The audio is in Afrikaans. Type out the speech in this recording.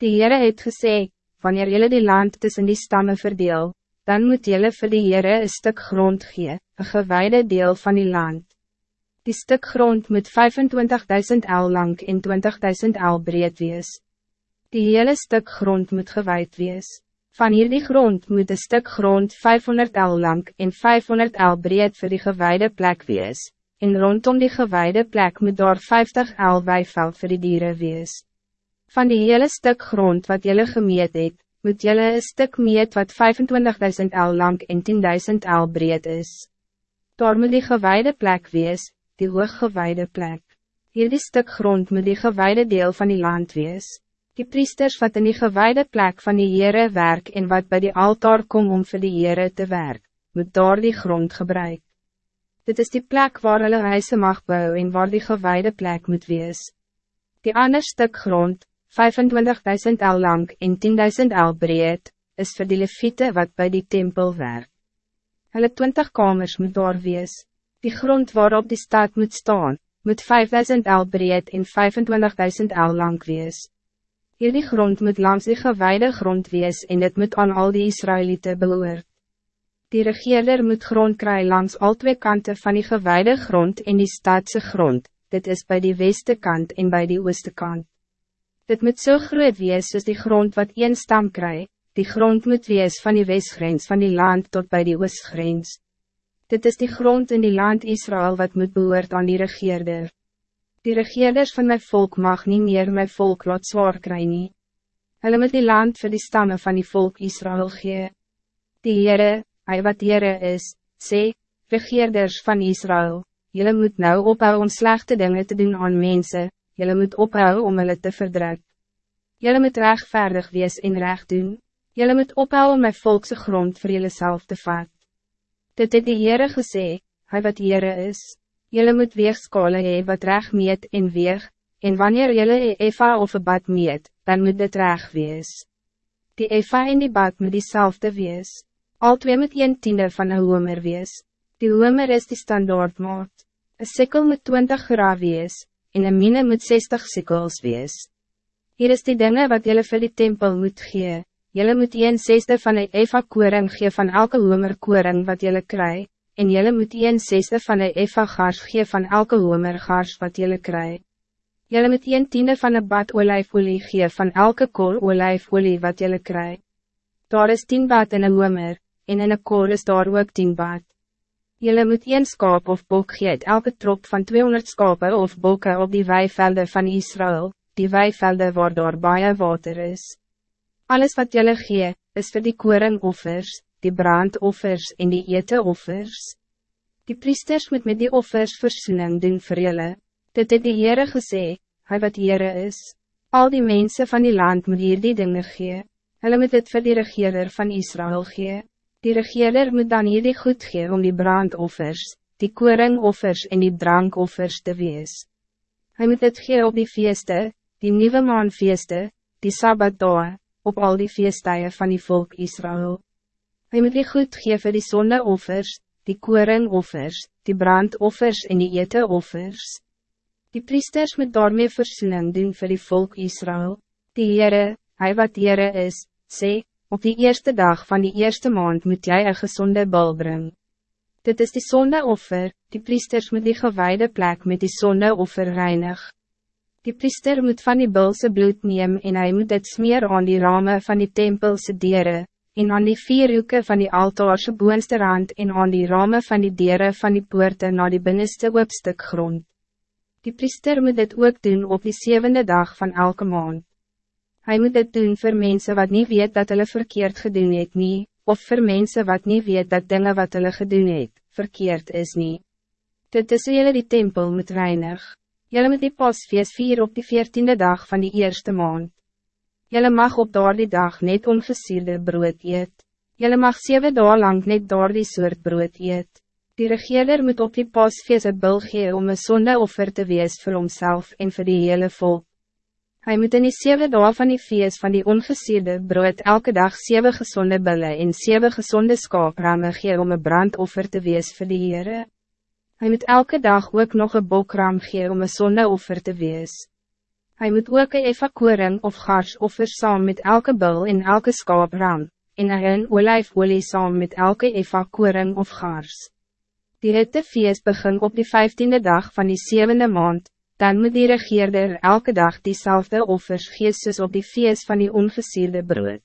Die Heere het gesê, wanneer jullie die land tussen die stammen verdeel, dan moet jullie vir die Heere een stuk grond gee, een gewijde deel van die land. Die stuk grond moet 25.000 el lang en 20.000 el breed wees. Die hele stuk grond moet gewijd wees. Van hier die grond moet een stuk grond 500 el lang en 500 el breed voor die gewijde plek wees, en rondom die gewijde plek moet daar 50 el weiveld voor die dieren wees. Van die hele stuk grond wat jullie gemeet het, moet jullie een stuk meet wat 25.000 el lang en 10.000 el breed is. Daar moet die gewijde plek wees, die hooggewijde plek. Hier die stuk grond moet die gewijde deel van die land wees. Die priesters wat in die gewijde plek van die Heere werk en wat bij die altaar kom om voor die Heere te werk, moet daar die grond gebruik. Dit is die plek waar hulle huise mag bou en waar die gewijde plek moet wees. Die ander stuk grond, 25.000 el lang en 10.000 el breed, is vir die leviete wat bij die tempel werk. Hulle 20 kamers moet daar wees. Die grond waarop die stad moet staan, moet 5.000 el breed en 25.000 el lang wees. Hierdie grond moet langs die gewijde grond wees en dit moet aan al die Israëlieten behoort. Die regeerder moet grond kry langs al twee kanten van die gewijde grond en die stadse grond, dit is bij die weste kant en bij die ooste kant. Dit moet zo so groot wees soos die grond wat een stam kry, die grond moet wees van die westgrens van die land tot bij die oostgrens. Dit is die grond in die land Israël wat moet behoort aan die regeerder. Die regeerders van mijn volk mag niet meer mijn volk laat zwaar kry nie. Hulle moet die land voor die stammen van die volk Israël gee. Die Heere, hy wat Heere is, sê, regeerders van Israël, jullie moet nou ophou om slechte dingen te doen aan mensen, Jullie moet ophouden om hulle te verdruk. Jullie moet rechtvaardig wees en recht doen. Jullie moet ophouden om mijn volkse grond voor jullie zelf te vat. Dit het die Heere gesê, hy wat Heere is. Jullie moet weegskale hee wat recht meet en weeg, en wanneer jullie een eva of een bad meet, dan moet dit recht wees. Die eva en die bad moet diezelfde wees. Al twee moet een tiende van een homer wees. Die homer is die standaardmaat. Een sikkel moet 20 gra wees, en een mine moet 60 sikkels wees. Hier is die dingen wat jullie vir die tempel moet gee. Jullie moet een zesde van een eva koring gee van elke homer koring wat jullie kry, en jullie moet een zesde van een eva gars gee van elke homer gars wat jullie kry. Jullie moet een tiende van een bad olijfolie gee van elke kool olijfolie wat jullie kry. Daar is tien bad in een homer, en in een kool is daar ook tien bad. Jullie moet een skaap of bok gee elke trop van 200 skape of bokke op die weivelde van Israël, die weivelde waar daar baie water is. Alles wat jullie gee, is voor die koringoffers, die brandoffers en die eteoffers. Die priesters moet met die offers versoening doen vir jullie. Dit het die Heere gesê, hy wat Heere is. Al die mensen van die land moet hier die dinge gee. Hulle moet dit vir die regeerder van Israël gee. Die regeerder moet dan hierdie goed gee om die brandoffers, die koringoffers en die drankoffers te wees. Hij moet het gee op die feeste, die nieuwe maanfeeste, die sabbatdae, op al die feestdagen van die volk Israël. Hij moet die goed gee vir die sondeoffers, die koringoffers, die brandoffers en die eteoffers. Die priesters moet daarmee versoening doen vir die volk Israël. Die Heere, hij wat Heere is, sê, Op die eerste dag van die eerste maand moet jij een gezonde bal brengen. Dit is die zondeoffer, die priesters moet die gewijde plek met die zondeoffer reinig. Die priester moet van die bulse bloed neem en hij moet dit smeer aan die ramen van die tempelse dieren, en aan die vier hoeken van die altaarse boonste rand en aan die ramen van die dieren van die poorte na die binnenste hoopstuk grond. Die priester moet dit ook doen op die zevende dag van elke maand. Hij moet dit doen voor mensen wat niet weet dat hulle verkeerd gedoen het nie, of voor mensen wat niet weet dat dingen wat hulle gedoen het, verkeerd is nie. Dit is hoe julle die tempel moet reinig. Julle moet die pasfeest vier op die veertiende dag van die eerste maand. Julle mag op daar die dag net ongesierde brood eet. Julle mag zeven dagen lang net daar die soort brood eet. Die regeerder moet op die pasfeest een bil gee om een zondeoffer te wees voor homself en voor die hele volk. Hij moet in die zeven dagen van die feest van die ongesierde brood elke dag zeven gezonde billen en zeven gezonde skaapramme gee om een brandoffer te wees vir die Heere. Hy moet elke dag ook nog een bokram gee om een sondeoffer te wees. Hij moet ook een evakuering of garsoffer saam met elke bil en elke skaapraam, en een olijfolie saam met elke evakuering of gars. Die hittefeest begin op die vijftiende dag van die zevende maand, dan moet die regeerder elke dag diezelfde offers gee soos op die feest van die ongesierde brood.